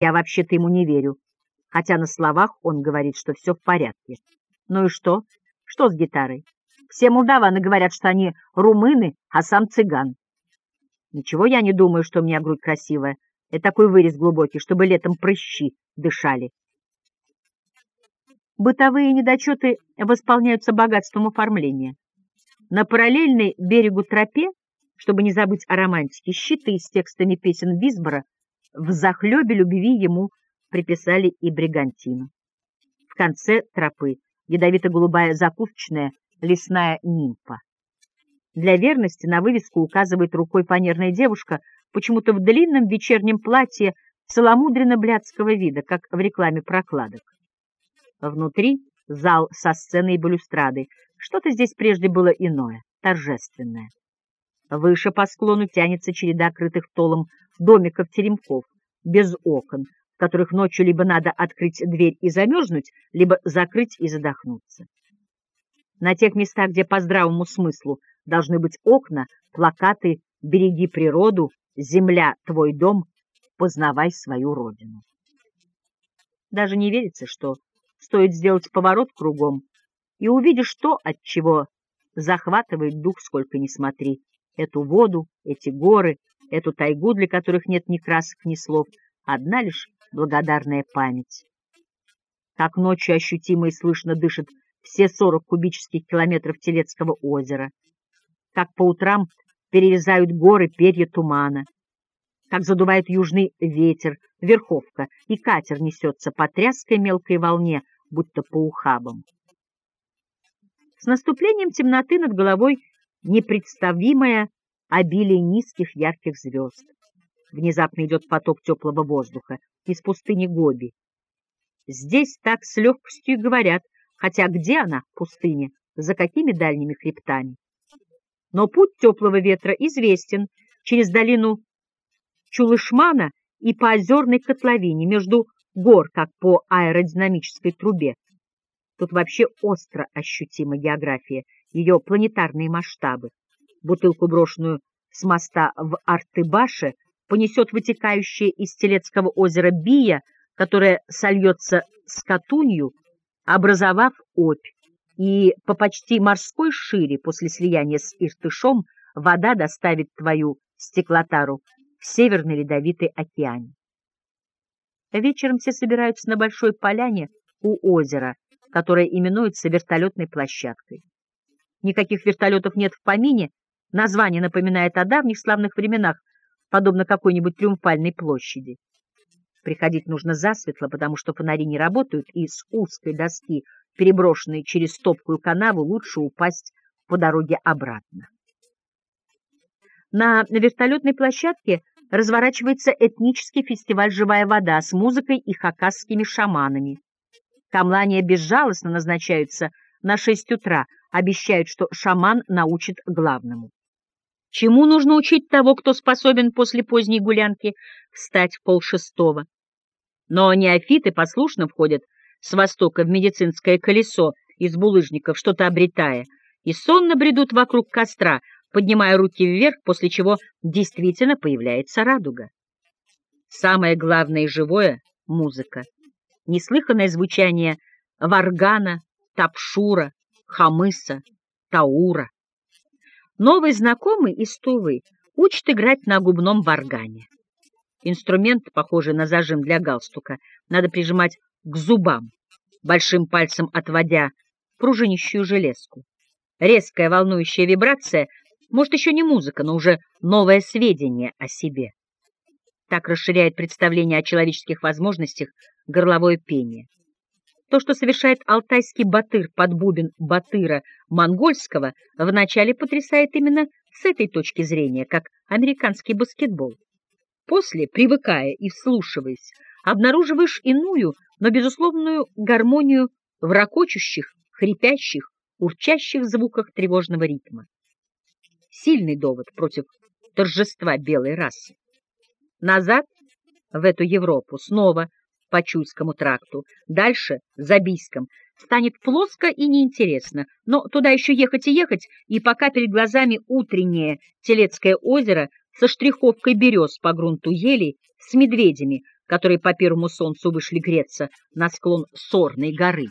Я вообще-то ему не верю, хотя на словах он говорит, что все в порядке. Ну и что? Что с гитарой? Все молдаваны говорят, что они румыны, а сам цыган. Ничего я не думаю, что у меня грудь красивая. Это такой вырез глубокий, чтобы летом прыщи дышали. Бытовые недочеты восполняются богатством оформления. На параллельной берегу тропе, чтобы не забыть о романтике, щиты с текстами песен Висбора в захлебе любви ему приписали и бригантину. В конце тропы ядовито-голубая закусочная лесная нимфа. Для верности на вывеску указывает рукой фанерная девушка, почему-то в длинном вечернем платье целомудренно-блядского вида, как в рекламе прокладок. Внутри зал со сценой и балюстрадой. Что-то здесь прежде было иное, торжественное. Выше по склону тянется череда крытых толом домиков-теремков, без окон, в которых ночью либо надо открыть дверь и замерзнуть, либо закрыть и задохнуться. На тех местах, где по здравому смыслу должны быть окна, плакаты «Береги природу», «Земля — твой дом», «Познавай свою родину». Даже не верится, что стоит сделать поворот кругом, и увидишь то, от чего захватывает дух, сколько ни смотри. Эту воду, эти горы, эту тайгу, для которых нет ни красок, ни слов, одна лишь благодарная память. Как ночью ощутимо и слышно дышит все сорок кубических километров Телецкого озера, как по утрам перерезают горы перья тумана, как задувает южный ветер, верховка, и катер несется по тряской мелкой волне, будто по ухабам. С наступлением темноты над головой непредставимое обилие низких ярких звезд. Внезапно идет поток теплого воздуха из пустыни Гоби. Здесь так с легкостью говорят, хотя где она, пустыня, за какими дальними хребтами? Но путь теплого ветра известен через долину Чулышмана и по озерной котловине между гор, как по аэродинамической трубе. Тут вообще остро ощутима география, ее планетарные масштабы. Бутылку, брошенную с моста в Артыбаше, понесет вытекающая из Телецкого озера Бия, которая сольется с Катунью, образовав Обь, и по почти морской шире после слияния с Иртышом вода доставит твою стеклотару в Северный Ледовитый океан. Вечером все собираются на большой поляне у озера, которое именуется вертолетной площадкой. Никаких вертолетов нет в помине, название напоминает о давних славных временах, подобно какой-нибудь триумфальной площади. Приходить нужно засветло, потому что фонари не работают, и с узкой доски, переброшенной через топкую канаву, лучше упасть по дороге обратно. На вертолетной площадке разворачивается этнический фестиваль «Живая вода» с музыкой и хакасскими шаманами. Камлания безжалостно назначаются на 6 утра, обещают, что шаман научит главному. Чему нужно учить того, кто способен после поздней гулянки встать в полшестого? Но неофиты послушно входят с востока в медицинское колесо из булыжников, что-то обретая, и сонно бредут вокруг костра, поднимая руки вверх, после чего действительно появляется радуга. Самое главное и живое — музыка. Неслыханное звучание варгана, тапшура, хамыса, таура. Новый знакомый из Тувы учит играть на губном варгане. Инструмент, похожий на зажим для галстука, надо прижимать к зубам, большим пальцем отводя пружинищую железку. Резкая волнующая вибрация может, еще не музыка, но уже новое сведение о себе. Так расширяет представление о человеческих возможностях горловое пение. То, что совершает алтайский батыр под бубен батыра монгольского, вначале потрясает именно с этой точки зрения, как американский баскетбол. После, привыкая и вслушиваясь, обнаруживаешь иную, но безусловную гармонию в ракочущих, хрипящих, урчащих звуках тревожного ритма сильный довод против торжества белой расы. Назад, в эту Европу, снова по Чуйскому тракту, дальше, за Бийском, станет плоско и неинтересно, но туда еще ехать и ехать, и пока перед глазами утреннее Телецкое озеро со штриховкой берез по грунту ели, с медведями, которые по первому солнцу вышли греться на склон Сорной горы.